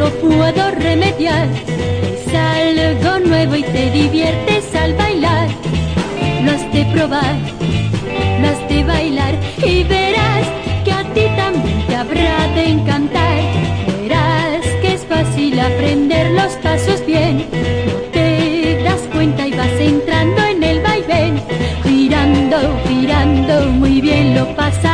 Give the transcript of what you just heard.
lo puedo remediar. Es algo nuevo y te diviertes al bailar. Lo has de probar, lo has de bailar y verás que a ti también te habrá de encantar. Verás que es fácil aprender los pasos bien. No te das cuenta y vas entrando en el vaivén. Girando, girando, muy bien lo pasas.